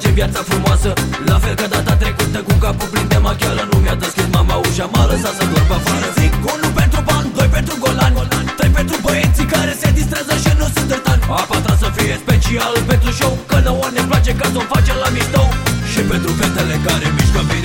viața frumoasă. La fel ca data trecută cu capul plin de machială Nu mi-a deschis mama ușa, m-a lăsat să dorm pe afară. Zic unul pentru bani, doi pentru golan Trei pentru băieții care se distrează și nu sunt târtani A patra să fie special pentru show Că nouă ne place ca să o facem la mișto. Și pentru fetele care mișcă bine.